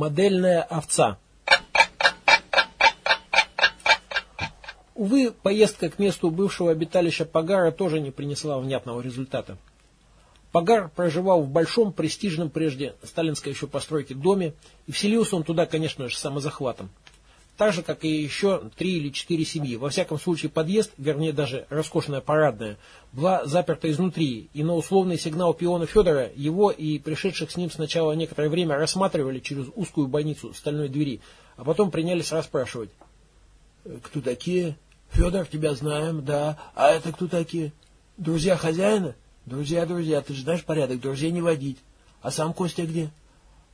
Модельная овца. Увы, поездка к месту бывшего обиталища Пагара тоже не принесла внятного результата. Пагар проживал в большом, престижном прежде сталинской еще постройке доме, и вселился он туда, конечно же, самозахватом. Так же, как и еще три или четыре семьи. Во всяком случае, подъезд, вернее даже роскошная парадная, была заперта изнутри, и на условный сигнал пиона Федора его и пришедших с ним сначала некоторое время рассматривали через узкую бойницу стальной двери, а потом принялись расспрашивать. «Э, «Кто такие?» «Федор, тебя знаем, да. А это кто такие?» «Друзья хозяина?» «Друзья, друзья, ты же знаешь порядок, друзей не водить. А сам Костя где?»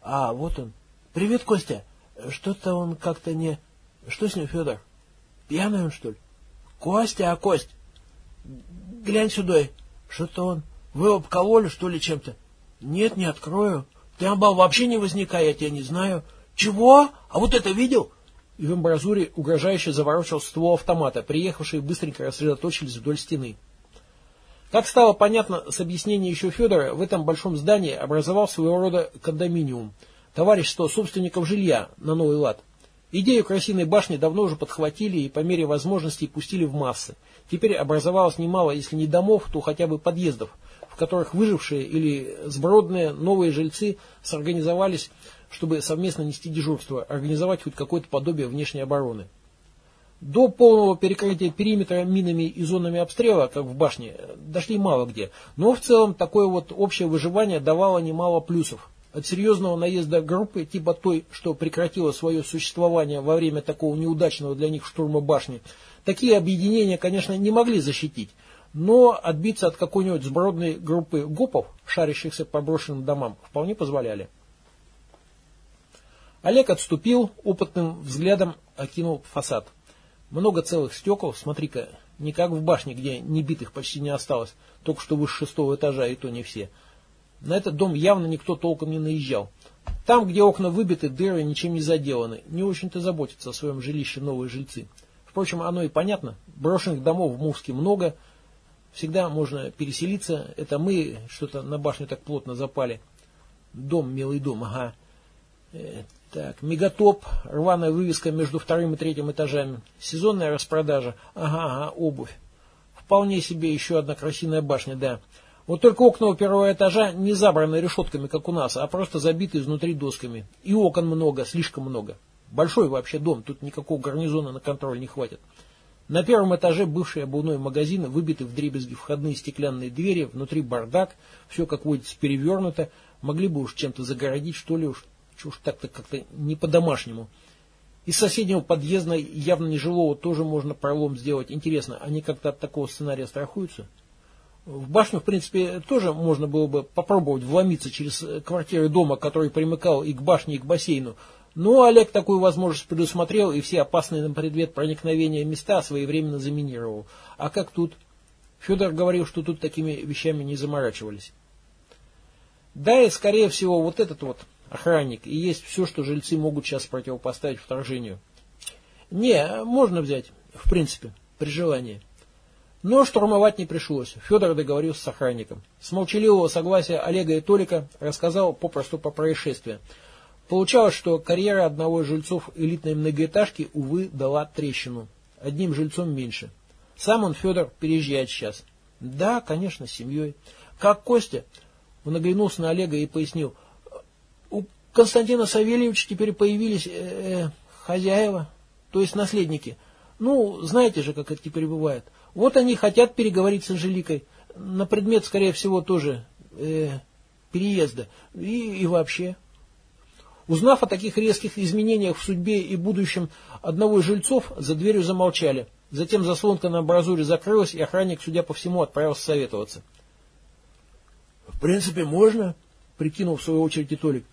«А, вот он. Привет, Костя. Что-то он как-то не...» Что с ним, Федор? Пьяный он, что ли? Костя, а Кость? Глянь сюда. Что-то он... Вы обкололи, что ли, чем-то? Нет, не открою. Ты, Амбал, вообще не возникай, я не знаю. Чего? А вот это видел? И в амбразуре угрожающе заворочил ствол автомата. Приехавшие быстренько рассредоточились вдоль стены. Как стало понятно с объяснения еще Федора, в этом большом здании образовал своего рода кондоминиум. Товарищество собственников жилья на новый лад. Идею красивой башни давно уже подхватили и по мере возможностей пустили в массы. Теперь образовалось немало, если не домов, то хотя бы подъездов, в которых выжившие или сбродные новые жильцы сорганизовались, чтобы совместно нести дежурство, организовать хоть какое-то подобие внешней обороны. До полного перекрытия периметра минами и зонами обстрела, как в башне, дошли мало где, но в целом такое вот общее выживание давало немало плюсов. От серьезного наезда группы, типа той, что прекратила свое существование во время такого неудачного для них штурма башни, такие объединения, конечно, не могли защитить, но отбиться от какой-нибудь сбродной группы гопов, шарящихся по брошенным домам, вполне позволяли. Олег отступил, опытным взглядом окинул фасад. Много целых стекол, смотри-ка, не как в башне, где небитых почти не осталось, только что выше шестого этажа, и то не все – на этот дом явно никто толком не наезжал. Там, где окна выбиты, дыры ничем не заделаны. Не очень-то заботятся о своем жилище новые жильцы. Впрочем, оно и понятно. Брошенных домов в Мувске много. Всегда можно переселиться. Это мы что-то на башню так плотно запали. Дом, милый дом, ага. Э, так, мегатоп, рваная вывеска между вторым и третьим этажами. Сезонная распродажа. Ага, ага, обувь. Вполне себе еще одна красивая башня, да. Вот только окна у первого этажа не забраны решетками, как у нас, а просто забиты изнутри досками. И окон много, слишком много. Большой вообще дом, тут никакого гарнизона на контроль не хватит. На первом этаже бывший обувной магазин, выбиты в дребезги входные стеклянные двери, внутри бардак, все как водится перевернуто. Могли бы уж чем-то загородить, что ли уж, уж так-то как-то не по-домашнему. Из соседнего подъезда, явно нежилого, тоже можно пролом сделать. Интересно, они как-то от такого сценария страхуются? В башню, в принципе, тоже можно было бы попробовать вломиться через квартиры дома, который примыкал и к башне, и к бассейну. Но Олег такую возможность предусмотрел и все опасные на предмет проникновения места своевременно заминировал. А как тут? Федор говорил, что тут такими вещами не заморачивались. Да, и скорее всего вот этот вот охранник и есть все, что жильцы могут сейчас противопоставить вторжению. Не, можно взять, в принципе, при желании. Но штурмовать не пришлось. Федор договорился с охранником. С молчаливого согласия Олега и Толика рассказал попросту по происшествию. Получалось, что карьера одного из жильцов элитной многоэтажки, увы, дала трещину. Одним жильцом меньше. Сам он, Федор, переезжает сейчас. Да, конечно, с семьей. Как Костя? Он оглянулся на Олега и пояснил. У Константина Савельевича теперь появились э, э, хозяева, то есть наследники. Ну, знаете же, как это теперь бывает. Вот они хотят переговорить с Анжеликой на предмет, скорее всего, тоже э, переезда и, и вообще. Узнав о таких резких изменениях в судьбе и будущем одного из жильцов, за дверью замолчали. Затем заслонка на амбразуре закрылась, и охранник, судя по всему, отправился советоваться. «В принципе, можно», — прикинул в свою очередь и Толик.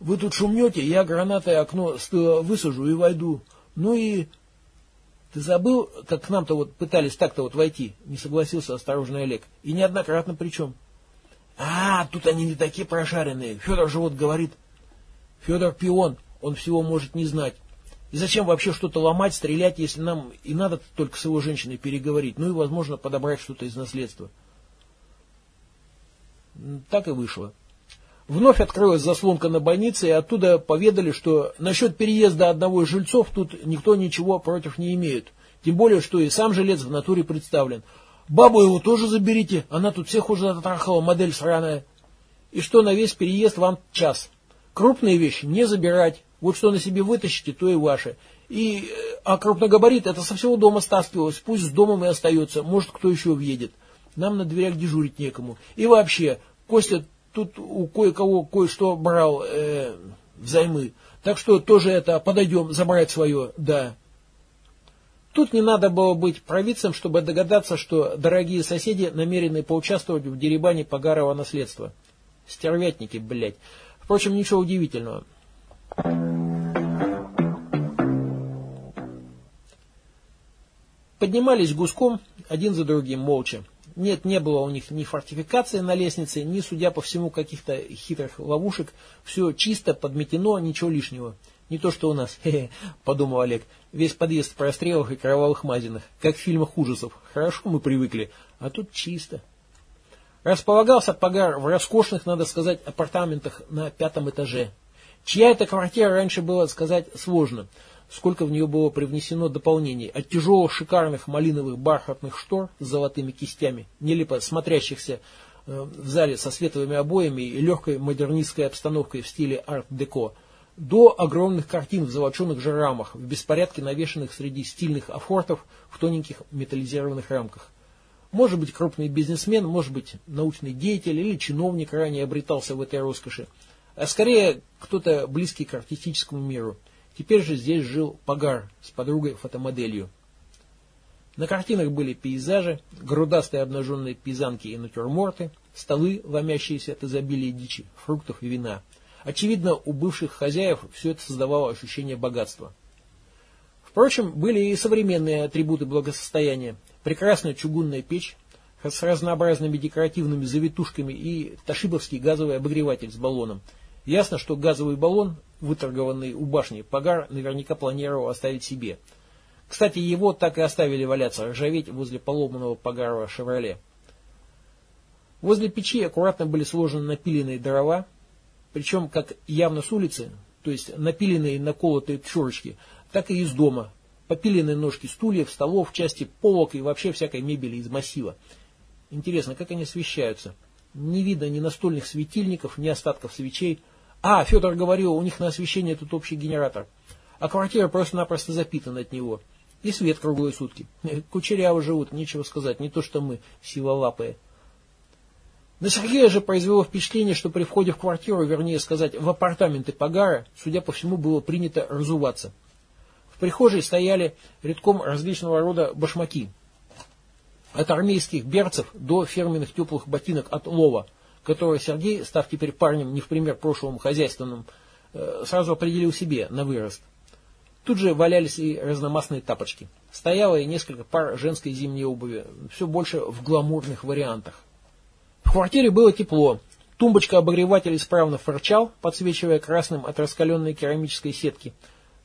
«Вы тут шумнете, я гранатой окно тыла высажу и войду. Ну и ты забыл, как к нам-то вот пытались так-то вот войти? Не согласился осторожный Олег. И неоднократно причем. А, тут они не такие прошаренные. Федор же вот говорит. Федор пион, он всего может не знать. И зачем вообще что-то ломать, стрелять, если нам и надо только с его женщиной переговорить, ну и, возможно, подобрать что-то из наследства. Так и вышло. Вновь открылась заслонка на больнице, и оттуда поведали, что насчет переезда одного из жильцов тут никто ничего против не имеет. Тем более, что и сам жилец в натуре представлен. Бабу его тоже заберите, она тут всех уже затрахала, модель сраная. И что на весь переезд вам час. Крупные вещи не забирать. Вот что на себе вытащите, то и ваше. И, а крупногабарит это со всего дома стаскивалось. Пусть с домом и остается. Может, кто еще въедет. Нам на дверях дежурить некому. И вообще, Костя тут у кое-кого кое-что брал э, взаймы. Так что тоже это подойдем забрать свое, да. Тут не надо было быть провидцем, чтобы догадаться, что дорогие соседи намерены поучаствовать в деребане Погарова наследства. Стервятники, блядь. Впрочем, ничего удивительного. Поднимались гуском, один за другим, молча. Нет, не было у них ни фортификации на лестнице, ни, судя по всему, каких-то хитрых ловушек. Все чисто, подметено, ничего лишнего. Не то, что у нас, хе-хе, подумал Олег. Весь подъезд в прострелах и кровавых мазинах, как в фильмах ужасов. Хорошо мы привыкли, а тут чисто. Располагался Погар в роскошных, надо сказать, апартаментах на пятом этаже. Чья это квартира раньше было сказать сложно сколько в нее было привнесено дополнений, от тяжелых шикарных малиновых бархатных штор с золотыми кистями, нелепо смотрящихся э, в зале со световыми обоями и легкой модернистской обстановкой в стиле арт-деко, до огромных картин в золоченых же рамах, в беспорядке навешанных среди стильных афортов в тоненьких металлизированных рамках. Может быть, крупный бизнесмен, может быть, научный деятель или чиновник ранее обретался в этой роскоши, а скорее кто-то близкий к артистическому миру – Теперь же здесь жил Пагар с подругой-фотомоделью. На картинах были пейзажи, грудастые обнаженные пейзанки и натюрморты, столы, ломящиеся от изобилия дичи, фруктов и вина. Очевидно, у бывших хозяев все это создавало ощущение богатства. Впрочем, были и современные атрибуты благосостояния. Прекрасная чугунная печь с разнообразными декоративными завитушками и ташибовский газовый обогреватель с баллоном. Ясно, что газовый баллон выторгованный у башни Пагар, наверняка планировал оставить себе. Кстати, его так и оставили валяться, ржаветь возле поломанного Пагарова «Шевроле». Возле печи аккуратно были сложены напиленные дрова, причем как явно с улицы, то есть напиленные наколотые чурочки, так и из дома, попиленные ножки стульев, столов, части полок и вообще всякой мебели из массива. Интересно, как они освещаются? Не видно ни настольных светильников, ни остатков свечей, а, Федор говорил, у них на освещение тут общий генератор. А квартира просто-напросто запитана от него. И свет круглые сутки. Кучеряво живут, нечего сказать, не то что мы, силолапые. На Сергея же произвело впечатление, что при входе в квартиру, вернее сказать, в апартаменты Пагара, судя по всему, было принято разуваться. В прихожей стояли редком различного рода башмаки. От армейских берцев до фирменных теплых ботинок от Лова – которое Сергей, став теперь парнем не в пример прошлому хозяйственным, э, сразу определил себе на вырост. Тут же валялись и разномастные тапочки. Стояло и несколько пар женской зимней обуви, все больше в гламурных вариантах. В квартире было тепло. Тумбочка обогревателя исправно фырчал, подсвечивая красным от раскаленной керамической сетки.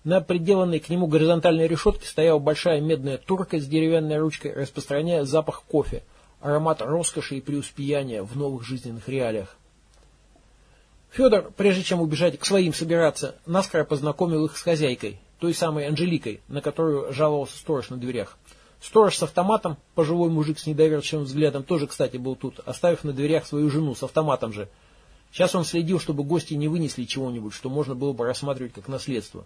На приделанной к нему горизонтальной решетке стояла большая медная турка с деревянной ручкой, распространяя запах кофе – аромат роскоши и преуспеяния в новых жизненных реалиях. Федор, прежде чем убежать к своим собираться, наскоро познакомил их с хозяйкой, той самой Анжеликой, на которую жаловался сторож на дверях. Сторож с автоматом, пожилой мужик с недоверчивым взглядом, тоже, кстати, был тут, оставив на дверях свою жену с автоматом же. Сейчас он следил, чтобы гости не вынесли чего-нибудь, что можно было бы рассматривать как наследство.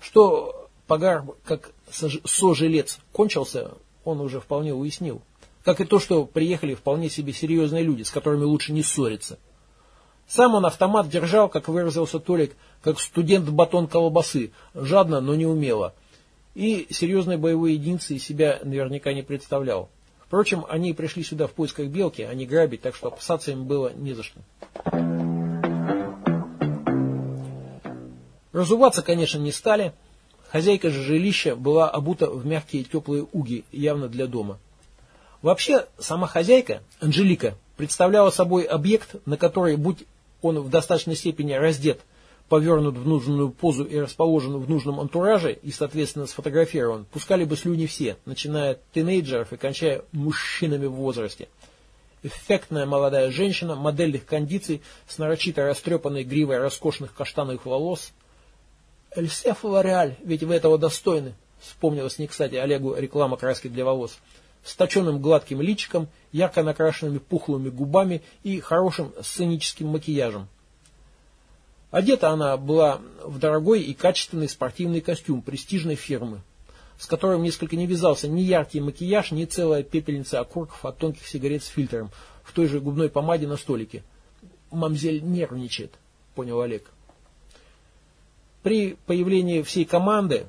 Что погар, как сожилец, кончился, он уже вполне уяснил. Как и то, что приехали вполне себе серьезные люди, с которыми лучше не ссориться. Сам он автомат держал, как выразился Толик, как студент батон колбасы, жадно, но не умело. И серьезные боевые единицы себя наверняка не представлял. Впрочем, они пришли сюда в поисках белки, а не грабить, так что опасаться им было не за что. Разуваться, конечно, не стали. Хозяйка же жилища была обута в мягкие теплые уги, явно для дома. Вообще, сама хозяйка, Анжелика, представляла собой объект, на который, будь он в достаточной степени раздет, повернут в нужную позу и расположен в нужном антураже и, соответственно, сфотографирован, пускали бы слюни все, начиная от тинейджеров и кончая мужчинами в возрасте. эффектная молодая женщина модельных кондиций с нарочито растрепанной гривой роскошных каштановых волос. «Эльсе Флореаль, ведь вы этого достойны», вспомнилась не кстати Олегу реклама краски для волос, с точенным гладким личиком, ярко накрашенными пухлыми губами и хорошим сценическим макияжем. Одета она была в дорогой и качественный спортивный костюм престижной фирмы, с которым несколько не вязался ни яркий макияж, ни целая пепельница окурков от тонких сигарет с фильтром в той же губной помаде на столике. «Мамзель нервничает», — понял Олег. При появлении всей команды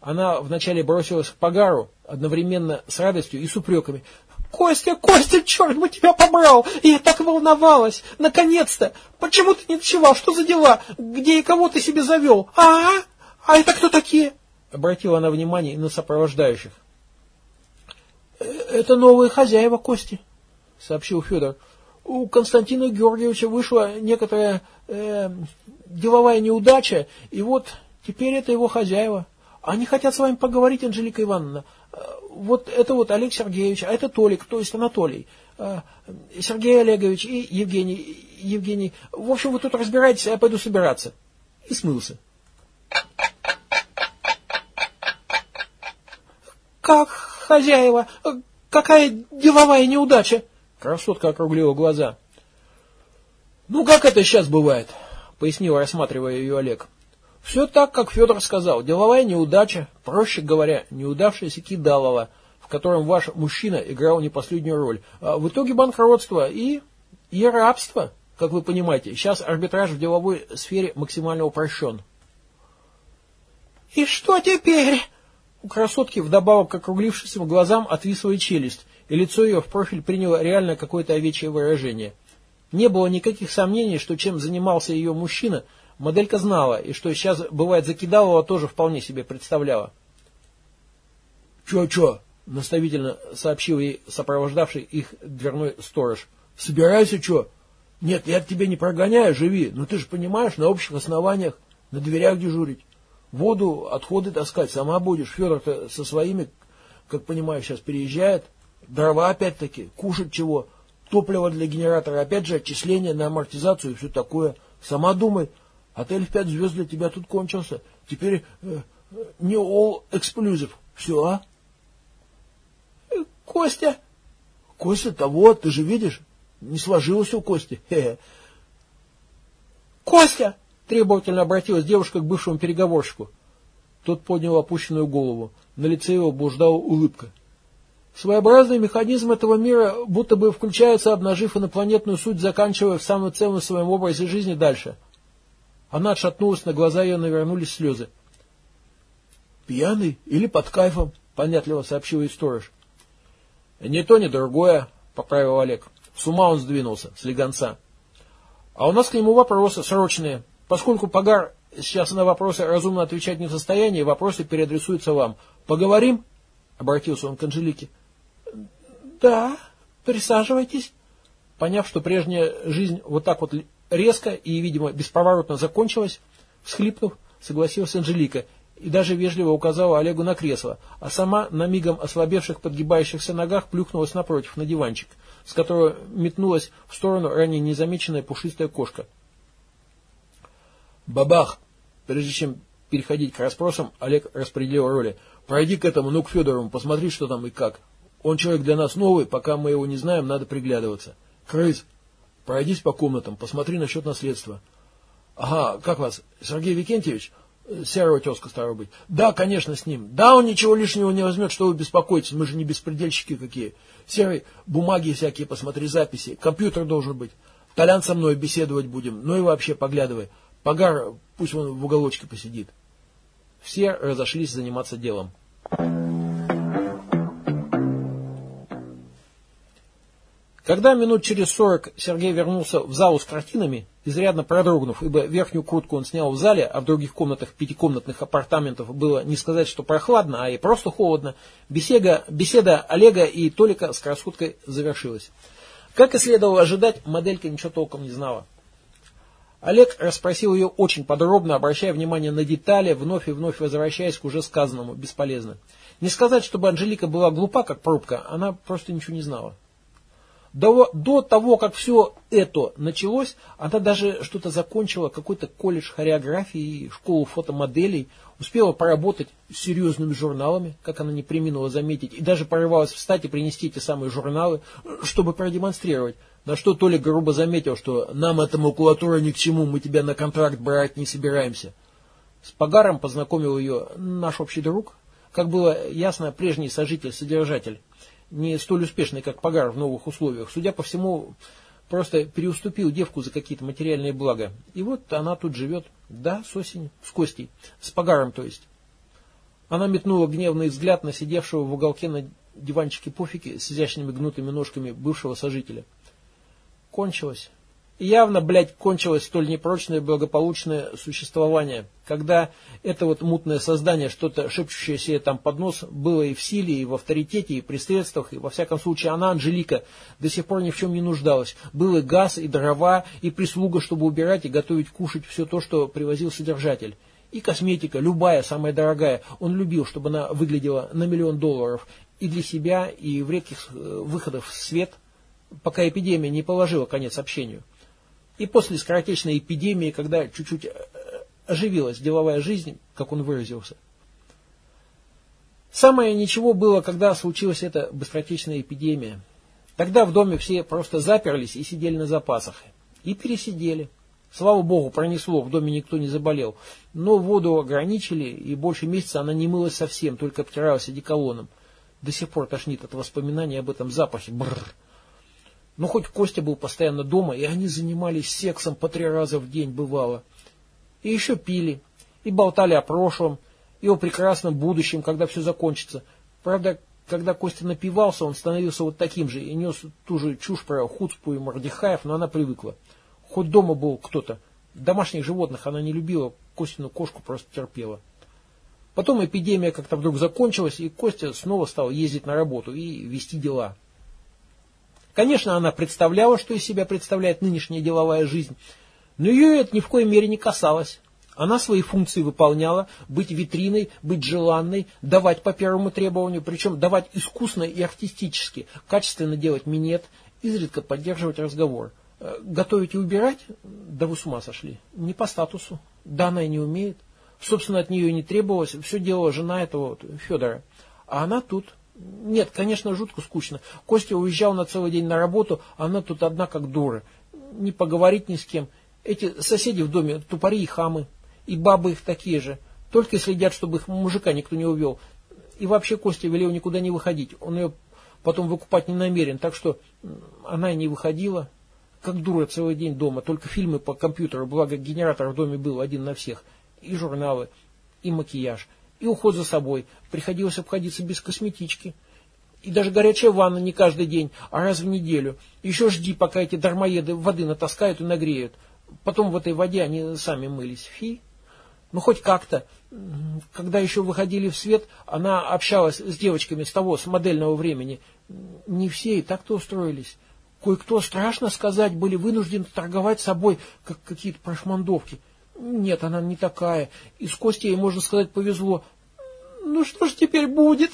она вначале бросилась к Погару, одновременно с радостью и с упреками. «Костя, Костя, черт бы тебя побрал! Я так волновалась! Наконец-то! Почему ты не ночевал? Что за дела? Где и кого ты себе завел? А? А это кто такие?» Обратила она внимание на сопровождающих. «Э, «Это новые хозяева Кости», — сообщил Федор. «У Константина Георгиевича вышла некоторая э, деловая неудача, и вот теперь это его хозяева». Они хотят с вами поговорить, Анжелика Ивановна. Э, вот это вот Олег Сергеевич, а это Толик, то есть Анатолий. Э, Сергей Олегович и Евгений. Евгений. В общем, вы тут разбираетесь, а я пойду собираться. И смылся. Как хозяева? Какая деловая неудача? Красотка округлила глаза. Ну, как это сейчас бывает? Пояснил, рассматривая ее Олег. Все так, как Федор сказал. Деловая неудача, проще говоря, неудавшаяся кидалова, в котором ваш мужчина играл не последнюю роль. А в итоге банкротство и, и рабство, как вы понимаете. Сейчас арбитраж в деловой сфере максимально упрощен. «И что теперь?» У красотки вдобавок к округлившимся глазам отвисла челюсть, и лицо ее в профиль приняло реально какое-то овечье выражение. Не было никаких сомнений, что чем занимался ее мужчина – Моделька знала, и что сейчас бывает закидалова, тоже вполне себе представляла. «Че-че?» — наставительно сообщил ей сопровождавший их дверной сторож. «Собирайся, че? Нет, я тебя не прогоняю, живи, но ты же понимаешь, на общих основаниях, на дверях дежурить. Воду, отходы таскать сама будешь. Федор-то со своими, как понимаю, сейчас переезжает. Дрова опять-таки, кушать чего, топливо для генератора, опять же отчисления на амортизацию и все такое. Сама думай, Отель в пять звезд для тебя тут кончился. Теперь э, не all exclusive. Все, а? Костя. Костя того, ты же видишь, не сложилось у Кости. Хе -хе. Костя! Требовательно обратилась девушка к бывшему переговорщику. Тот поднял опущенную голову. На лице его блуждала улыбка. Своеобразный механизм этого мира будто бы включается, обнажив инопланетную суть, заканчивая в самом ценном своем образе жизни дальше – она отшатнулась, на глаза ее навернулись слезы. «Пьяный или под кайфом?» — понятливо сообщил ей сторож. «Ни то, ни другое», — поправил Олег. С ума он сдвинулся, с легонца. «А у нас к нему вопросы срочные. Поскольку Погар сейчас на вопросы разумно отвечать не в состоянии, вопросы переадресуются вам. Поговорим?» — обратился он к Анжелике. «Да, присаживайтесь». Поняв, что прежняя жизнь вот так вот резко и, видимо, бесповоротно закончилась, всхлипнув, согласилась Анжелика и даже вежливо указала Олегу на кресло, а сама на мигом ослабевших подгибающихся ногах плюхнулась напротив на диванчик, с которого метнулась в сторону ранее незамеченная пушистая кошка. «Бабах!» Прежде чем переходить к расспросам, Олег распределил роли. «Пройди к этому, ну к Федорову, посмотри, что там и как. Он человек для нас новый, пока мы его не знаем, надо приглядываться. Крыс, Пройдись по комнатам, посмотри насчет наследства. Ага, как вас, Сергей Викентьевич? Серого тезка старого быть. Да, конечно, с ним. Да, он ничего лишнего не возьмет, что вы беспокоитесь, мы же не беспредельщики какие. Серый, бумаги всякие, посмотри записи, компьютер должен быть. Толян со мной беседовать будем, ну и вообще поглядывай. Погар, пусть он в уголочке посидит. Все разошлись заниматься делом. Когда минут через сорок Сергей вернулся в залу с картинами, изрядно продрогнув, ибо верхнюю куртку он снял в зале, а в других комнатах пятикомнатных апартаментов было не сказать, что прохладно, а и просто холодно, беседа, беседа Олега и Толика с красоткой завершилась. Как и следовало ожидать, моделька ничего толком не знала. Олег расспросил ее очень подробно, обращая внимание на детали, вновь и вновь возвращаясь к уже сказанному, бесполезно. Не сказать, чтобы Анжелика была глупа, как пробка, она просто ничего не знала. До, до того, как все это началось, она даже что-то закончила, какой-то колледж хореографии, школу фотомоделей, успела поработать с серьезными журналами, как она не приминула заметить, и даже порывалась встать и принести эти самые журналы, чтобы продемонстрировать. На что Толя грубо заметил, что нам эта макулатура ни к чему, мы тебя на контракт брать не собираемся. С Погаром познакомил ее наш общий друг, как было ясно, прежний сожитель-содержатель не столь успешный, как Погар в новых условиях, судя по всему, просто переуступил девку за какие-то материальные блага. И вот она тут живет, да, с осени, с Костей, с Погаром, то есть. Она метнула гневный взгляд на сидевшего в уголке на диванчике пофиги с изящными гнутыми ножками бывшего сожителя. Кончилось явно, блядь, кончилось столь непрочное благополучное существование, когда это вот мутное создание, что-то шепчущее себе там под нос, было и в силе, и в авторитете, и при средствах, и во всяком случае она, Анжелика, до сих пор ни в чем не нуждалась. Был и газ, и дрова, и прислуга, чтобы убирать и готовить кушать все то, что привозил содержатель. И косметика, любая, самая дорогая. Он любил, чтобы она выглядела на миллион долларов. И для себя, и в редких э, выходах в свет, пока эпидемия не положила конец общению. И после скоротечной эпидемии, когда чуть-чуть э, оживилась деловая жизнь, как он выразился. Самое ничего было, когда случилась эта быстротечная эпидемия. Тогда в доме все просто заперлись и сидели на запасах. И пересидели. Слава богу, пронесло, в доме никто не заболел. Но воду ограничили, и больше месяца она не мылась совсем, только обтиралась одеколоном. До сих пор тошнит от воспоминаний об этом запахе. Бррр. Но хоть Костя был постоянно дома, и они занимались сексом по три раза в день бывало. И еще пили, и болтали о прошлом, и о прекрасном будущем, когда все закончится. Правда, когда Костя напивался, он становился вот таким же и нес ту же чушь про Хуцпу и Мордихаев, но она привыкла. Хоть дома был кто-то. Домашних животных она не любила, Костину кошку просто терпела. Потом эпидемия как-то вдруг закончилась, и Костя снова стал ездить на работу и вести дела. Конечно, она представляла, что из себя представляет нынешняя деловая жизнь, но ее это ни в коей мере не касалось. Она свои функции выполняла, быть витриной, быть желанной, давать по первому требованию, причем давать искусно и артистически, качественно делать минет, изредка поддерживать разговор. Э, готовить и убирать? Да вы с ума сошли. Не по статусу. Да, она и не умеет. Собственно, от нее и не требовалось. Все делала жена этого вот, Федора. А она тут, нет, конечно, жутко скучно. Костя уезжал на целый день на работу, а она тут одна как дура. Не поговорить ни с кем. Эти соседи в доме тупари и хамы. И бабы их такие же. Только следят, чтобы их мужика никто не увел. И вообще Костя велел никуда не выходить. Он ее потом выкупать не намерен. Так что она и не выходила. Как дура целый день дома. Только фильмы по компьютеру. Благо генератор в доме был один на всех. И журналы. И макияж и уход за собой. Приходилось обходиться без косметички. И даже горячая ванна не каждый день, а раз в неделю. Еще жди, пока эти дармоеды воды натаскают и нагреют. Потом в этой воде они сами мылись. Фи. Ну, хоть как-то. Когда еще выходили в свет, она общалась с девочками с того, с модельного времени. Не все и так-то устроились. Кое-кто, страшно сказать, были вынуждены торговать собой, как какие-то прошмандовки. Нет, она не такая. И с Костей, можно сказать, повезло. Ну что ж теперь будет?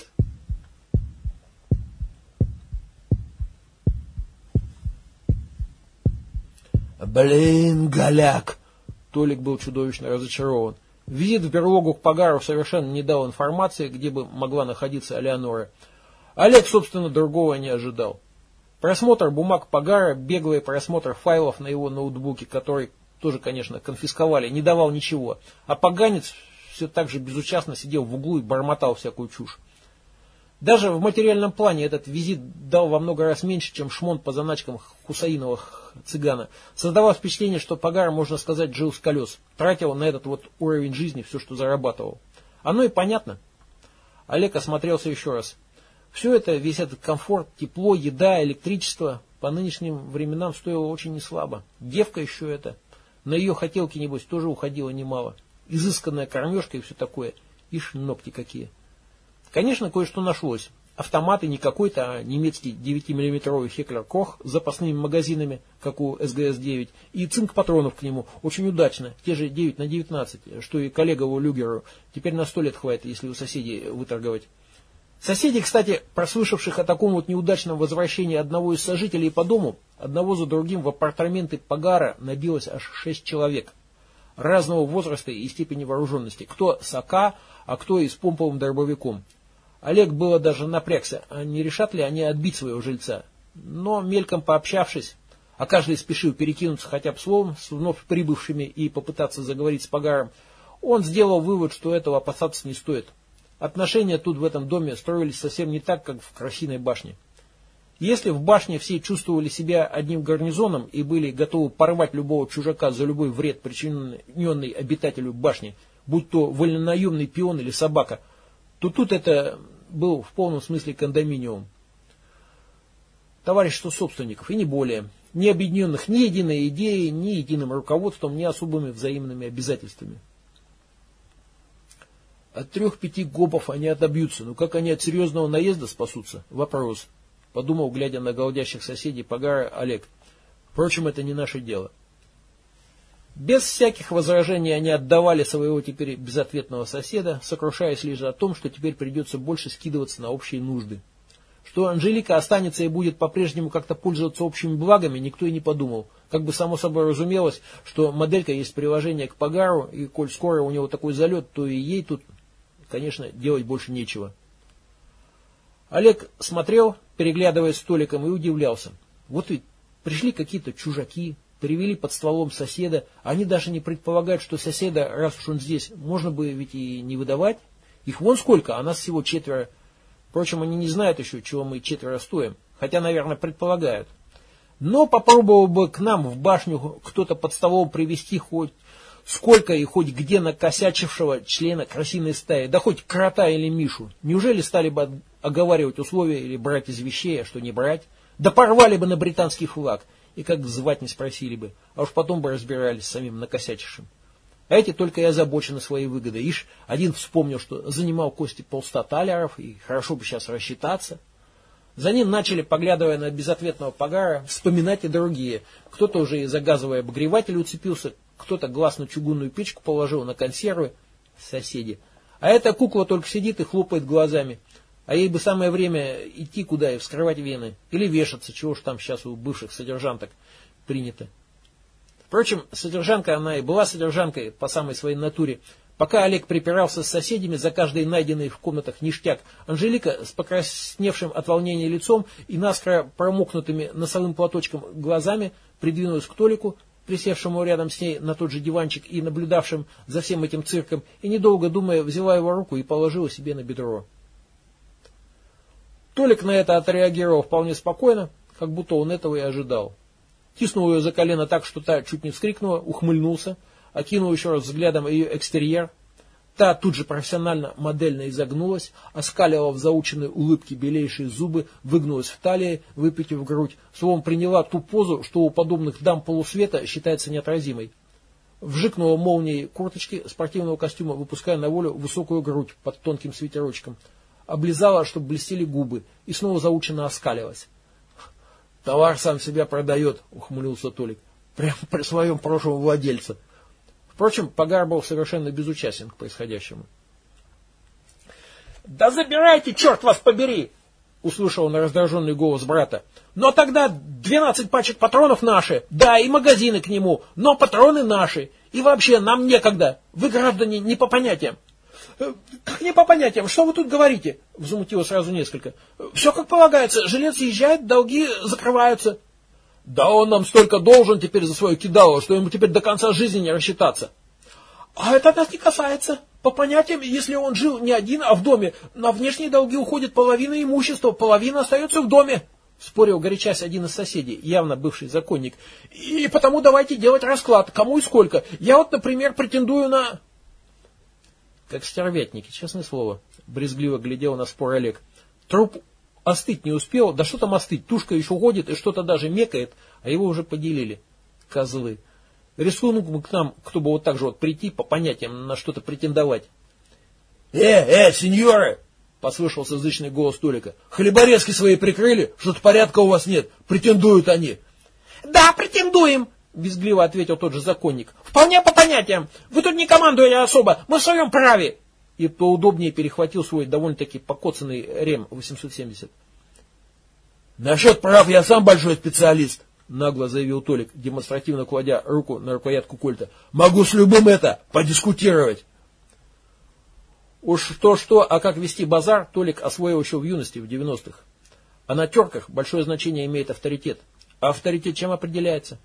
Блин, голяк! Толик был чудовищно разочарован. Визит в берлогу к Погару совершенно не дал информации, где бы могла находиться Алеонора. Олег, собственно, другого не ожидал. Просмотр бумаг Пагара, беглый просмотр файлов на его ноутбуке, который тоже, конечно, конфисковали, не давал ничего. А поганец все так же безучастно сидел в углу и бормотал всякую чушь. Даже в материальном плане этот визит дал во много раз меньше, чем шмон по заначкам Хусаиновых цыгана. Создавалось впечатление, что Пагар, можно сказать, жил с колес. Тратил на этот вот уровень жизни все, что зарабатывал. Оно и понятно. Олег осмотрелся еще раз. Все это, весь этот комфорт, тепло, еда, электричество по нынешним временам стоило очень неслабо. Девка еще это. На ее хотелки, небось, тоже уходило немало. Изысканная кормежка и все такое. Ишь, ногти какие. Конечно, кое-что нашлось. Автоматы не какой-то, а немецкий 9-миллиметровый Хеклер Кох с запасными магазинами, как у СГС-9, и цинк патронов к нему. Очень удачно. Те же 9 на 19, что и коллегову Люгеру. Теперь на 100 лет хватит, если у соседей выторговать. Соседи, кстати, прослышавших о таком вот неудачном возвращении одного из сожителей по дому, одного за другим в апартаменты Пагара набилось аж шесть человек. Разного возраста и степени вооруженности. Кто с АК, а кто и с помповым дробовиком. Олег было даже напрягся, а не решат ли они отбить своего жильца. Но, мельком пообщавшись, а каждый спешил перекинуться хотя бы словом с вновь прибывшими и попытаться заговорить с Пагаром, он сделал вывод, что этого опасаться не стоит. Отношения тут в этом доме строились совсем не так, как в Красиной башне. Если в башне все чувствовали себя одним гарнизоном и были готовы порвать любого чужака за любой вред, причиненный обитателю башни, будь то вольнонаемный пион или собака, то тут это был в полном смысле кондоминиум. Товарищество собственников, и не более. Не объединенных ни единой идеей, ни единым руководством, ни особыми взаимными обязательствами. От трех-пяти гопов они отобьются, но как они от серьезного наезда спасутся? Вопрос. Подумал, глядя на голдящих соседей Погара, Олег. Впрочем, это не наше дело. Без всяких возражений они отдавали своего теперь безответного соседа, сокрушаясь лишь о том, что теперь придется больше скидываться на общие нужды. Что Анжелика останется и будет по-прежнему как-то пользоваться общими благами, никто и не подумал. Как бы само собой разумелось, что моделька есть приложение к Пагару, и коль скоро у него такой залет, то и ей тут конечно, делать больше нечего. Олег смотрел, переглядывая столиком, и удивлялся. Вот ведь пришли какие-то чужаки, привели под стволом соседа, они даже не предполагают, что соседа, раз уж он здесь, можно бы ведь и не выдавать. Их вон сколько, а нас всего четверо. Впрочем, они не знают еще, чего мы четверо стоим, хотя, наверное, предполагают. Но попробовал бы к нам в башню кто-то под столом привести хоть Сколько и хоть где накосячившего члена красивой стаи, да хоть крота или мишу. Неужели стали бы оговаривать условия или брать из вещей, а что не брать? Да порвали бы на британский флаг, и как звать не спросили бы, а уж потом бы разбирались с самим накосячившим. А эти только и озабочены своей выгодой. Ишь, один вспомнил, что занимал кости полста талеров, и хорошо бы сейчас рассчитаться. За ним начали, поглядывая на безответного погара, вспоминать и другие. Кто-то уже и за газовый обогреватель уцепился, кто-то глаз на чугунную печку положил, на консервы. Соседи. А эта кукла только сидит и хлопает глазами. А ей бы самое время идти куда и вскрывать вены. Или вешаться, чего ж там сейчас у бывших содержанток принято. Впрочем, содержанка она и была содержанкой по самой своей натуре. Пока Олег припирался с соседями за каждый найденный в комнатах ништяк, Анжелика с покрасневшим от волнения лицом и наскоро промокнутыми носовым платочком глазами придвинулась к Толику, присевшему рядом с ней на тот же диванчик и наблюдавшим за всем этим цирком, и, недолго думая, взяла его руку и положила себе на бедро. Толик на это отреагировал вполне спокойно, как будто он этого и ожидал. Тиснул ее за колено так, что та чуть не вскрикнула, ухмыльнулся, окинул еще раз взглядом ее экстерьер, Та тут же профессионально модельно изогнулась, оскалила в заученной улыбке белейшие зубы, выгнулась в талии, выпитив грудь, словом приняла ту позу, что у подобных дам полусвета считается неотразимой. Вжикнула молнией курточки спортивного костюма, выпуская на волю высокую грудь под тонким свитерочком. Облизала, чтобы блестели губы, и снова заученно оскалилась. «Товар сам себя продает», — ухмылился Толик. «Прямо при своем прошлом владельце». Впрочем, Пагар был совершенно безучастен к происходящему. «Да забирайте, черт вас побери!» — услышал он раздраженный голос брата. «Но тогда двенадцать пачек патронов наши, да, и магазины к нему, но патроны наши. И вообще, нам некогда. Вы, граждане, не по понятиям». «Э, «Как не по понятиям? Что вы тут говорите?» — взмутило сразу несколько. «Все как полагается. Жилец езжает, долги закрываются». Да он нам столько должен теперь за свое кидало, что ему теперь до конца жизни не рассчитаться. А это нас не касается. По понятиям, если он жил не один, а в доме, на внешние долги уходит половина имущества, половина остается в доме. Спорил горячась один из соседей, явно бывший законник. И потому давайте делать расклад, кому и сколько. Я вот, например, претендую на... Как стервятники, честное слово, брезгливо глядел на спор Олег. Труп Остыть не успел, да что там остыть, тушка еще ходит и что-то даже мекает, а его уже поделили. Козлы. Рискнул бы к нам, кто бы вот так же вот прийти, по понятиям на что-то претендовать. «Э, э, сеньоры!» — послышался зычный голос Толика. «Хлеборезки свои прикрыли, что-то порядка у вас нет, претендуют они». «Да, претендуем!» — безгливо ответил тот же законник. «Вполне по понятиям. Вы тут не командуете особо, мы в своем праве». и поудобнее перехватил свой довольно-таки покоцанный РЕМ-870. «Насчет прав я сам большой специалист», — нагло заявил Толик, демонстративно кладя руку на рукоятку кольта. «Могу с любым это подискутировать». Уж то-что, а как вести базар, Толик освоил еще в юности, в 90-х. А на терках большое значение имеет авторитет. А авторитет чем определяется?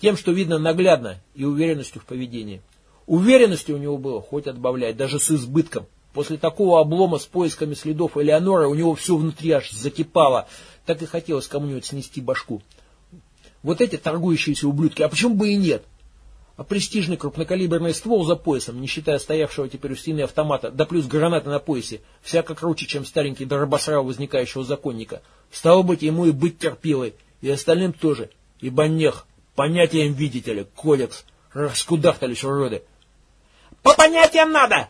Тем, что видно наглядно и уверенностью в поведении. Уверенности у него было, хоть отбавлять, даже с избытком. После такого облома с поисками следов Элеонора у него все внутри аж закипало. Так и хотелось кому-нибудь снести башку. Вот эти торгующиеся ублюдки, а почему бы и нет? А престижный крупнокалиберный ствол за поясом, не считая стоявшего теперь у стены автомата, да плюс гранаты на поясе, всяко круче, чем старенький дробосрал возникающего законника. Стало быть, ему и быть терпилой, и остальным тоже. Ибо нех, понятием видите ли, кодекс, раскудахтались уроды. По понятиям надо!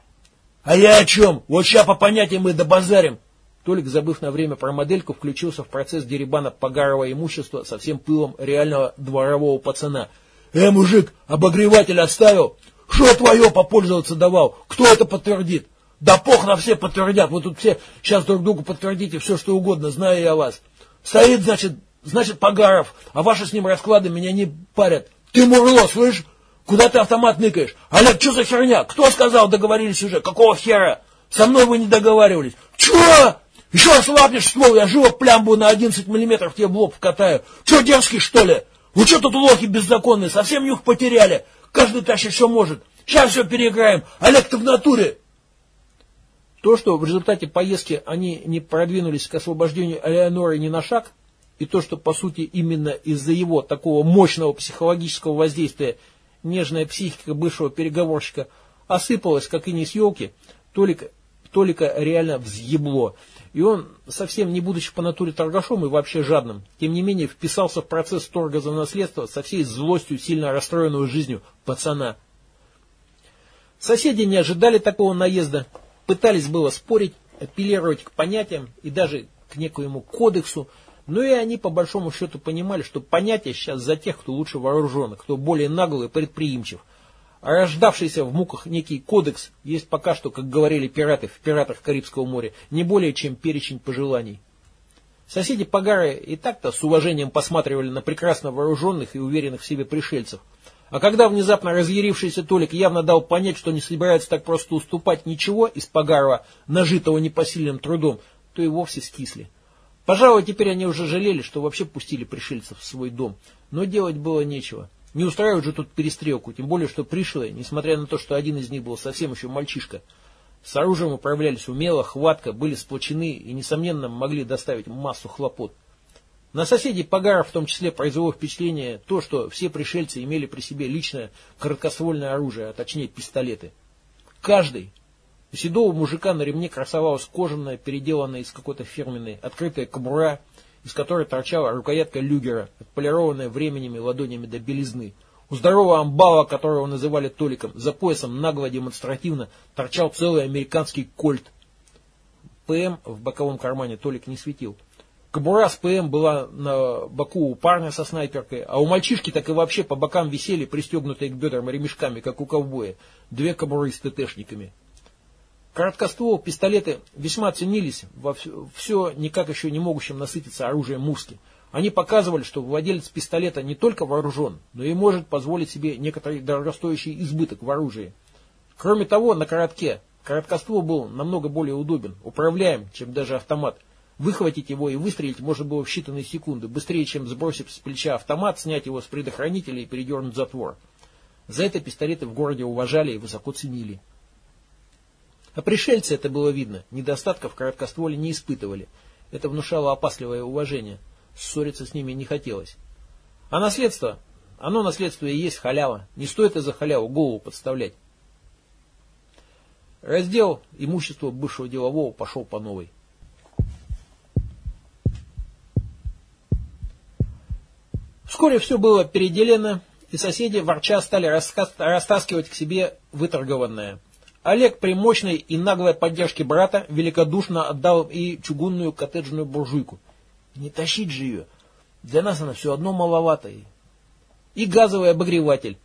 А я о чем? Вот сейчас по понятиям мы добазарим. Толик, забыв на время про модельку, включился в процесс деребана погарого имущества со всем пылом реального дворового пацана. «Э, мужик, обогреватель оставил? Что твое попользоваться давал? Кто это подтвердит?» «Да пох на все подтвердят. Вы тут все сейчас друг другу подтвердите все, что угодно, знаю я вас. Стоит, значит, значит, Погаров, а ваши с ним расклады меня не парят. Ты мурло, слышишь? Куда ты автомат ныкаешь? Олег, что за херня? Кто сказал, договорились уже? Какого хера? Со мной вы не договаривались. Чего? Еще ослабнешь ствол, я живо плямбу на 11 миллиметров тебе в лоб вкатаю. Че, дерзкий, что ли? Вы что тут лохи беззаконные, совсем нюх потеряли? Каждый тащит, что может. Сейчас все переиграем. Олег, ты в натуре. То, что в результате поездки они не продвинулись к освобождению Элеоноры ни на шаг, и то, что, по сути, именно из-за его такого мощного психологического воздействия нежная психика бывшего переговорщика осыпалась, как и не с елки, Толика, Толика реально взъебло. И он, совсем не будучи по натуре торгашом и вообще жадным, тем не менее вписался в процесс торга за наследство со всей злостью сильно расстроенную жизнью пацана. Соседи не ожидали такого наезда, пытались было спорить, апеллировать к понятиям и даже к некоему кодексу, но и они по большому счету понимали, что понятия сейчас за тех, кто лучше вооружен, кто более наглый и предприимчив – а рождавшийся в муках некий кодекс есть пока что, как говорили пираты в «Пиратах Карибского моря», не более чем перечень пожеланий. Соседи Пагары и так-то с уважением посматривали на прекрасно вооруженных и уверенных в себе пришельцев. А когда внезапно разъярившийся Толик явно дал понять, что не собирается так просто уступать ничего из Пагарова, нажитого непосильным трудом, то и вовсе скисли. Пожалуй, теперь они уже жалели, что вообще пустили пришельцев в свой дом. Но делать было нечего. Не устраивают же тут перестрелку, тем более, что пришлые, несмотря на то, что один из них был совсем еще мальчишка, с оружием управлялись умело, хватко, были сплочены и, несомненно, могли доставить массу хлопот. На соседей Пагаров в том числе произвело впечатление то, что все пришельцы имели при себе личное короткоствольное оружие, а точнее пистолеты. Каждый. У седого мужика на ремне красовалась кожаная, переделанная из какой-то фирменной, открытая кобура – из которой торчала рукоятка люгера, отполированная временем и ладонями до белизны. У здорового амбала, которого называли Толиком, за поясом нагло демонстративно торчал целый американский кольт. ПМ в боковом кармане Толик не светил. Кобура с ПМ была на боку у парня со снайперкой, а у мальчишки так и вообще по бокам висели, пристегнутые к бедрам ремешками, как у ковбоя, две кобуры с ТТшниками. Короткоствол, пистолеты весьма ценились во все, все никак еще не могущим насытиться оружием Муски. Они показывали, что владелец пистолета не только вооружен, но и может позволить себе некоторый дорогостоящий избыток в оружии. Кроме того, на коротке короткоствол был намного более удобен, управляем, чем даже автомат. Выхватить его и выстрелить можно было в считанные секунды, быстрее, чем сбросив с плеча автомат, снять его с предохранителя и передернуть затвор. За это пистолеты в городе уважали и высоко ценили. А пришельцы, это было видно, недостатков короткостволе не испытывали. Это внушало опасливое уважение. Ссориться с ними не хотелось. А наследство? Оно наследство и есть халява. Не стоит из-за халяву голову подставлять. Раздел имущества бывшего делового пошел по новой. Вскоре все было переделено, и соседи ворча стали растаскивать к себе выторгованное – Олег при мощной и наглой поддержке брата великодушно отдал и чугунную коттеджную буржуйку. Не тащить же ее. Для нас она все одно маловато. И газовый обогреватель.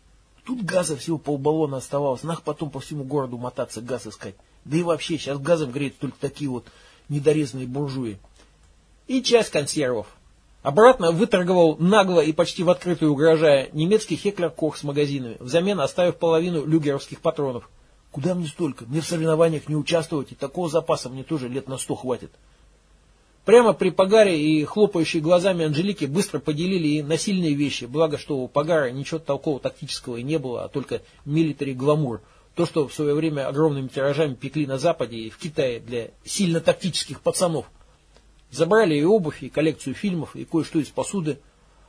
Тут газа всего полбаллона оставалось. Нах потом по всему городу мотаться, газ искать. Да и вообще, сейчас газом греют только такие вот недорезанные буржуи. И часть консервов. Обратно выторговал нагло и почти в открытую угрожая немецкий Хеклер Кох с магазинами, взамен оставив половину люгеровских патронов. Куда мне столько? Мне в соревнованиях не участвовать, и такого запаса мне тоже лет на сто хватит. Прямо при Пагаре и хлопающей глазами Анжелики быстро поделили и насильные вещи, благо что у Пагара ничего толкового тактического и не было, а только милитари гламур. То, что в свое время огромными тиражами пекли на Западе и в Китае для сильно тактических пацанов. Забрали и обувь, и коллекцию фильмов, и кое-что из посуды.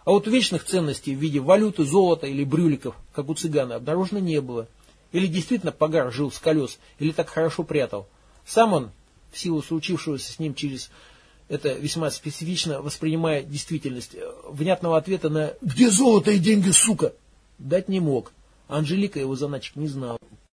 А вот вечных ценностей в виде валюты, золота или брюликов, как у цыгана, обнаружено не было. Или действительно Пагар жил с колес, или так хорошо прятал. Сам он, в силу случившегося с ним через это весьма специфично воспринимая действительность, внятного ответа на «Где золото и деньги, сука?» дать не мог. Анжелика его заначек не знала.